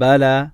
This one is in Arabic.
بلى